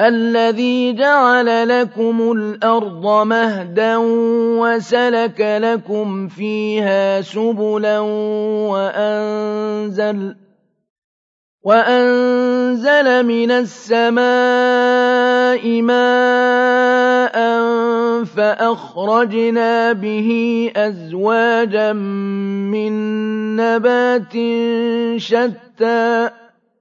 الَّذِي جَعَلَ لَكُمُ الْأَرْضَ مَهْدًا وَسَلَكَ لَكُمْ فِيهَا سُبُلًا وَأَنزَلَ مِنَ السَّمَاءِ مَاءً فَأَخْرَجْنَا بِهِ أَزْوَاجًا مِّن نَّبَاتٍ شَتَّىٰ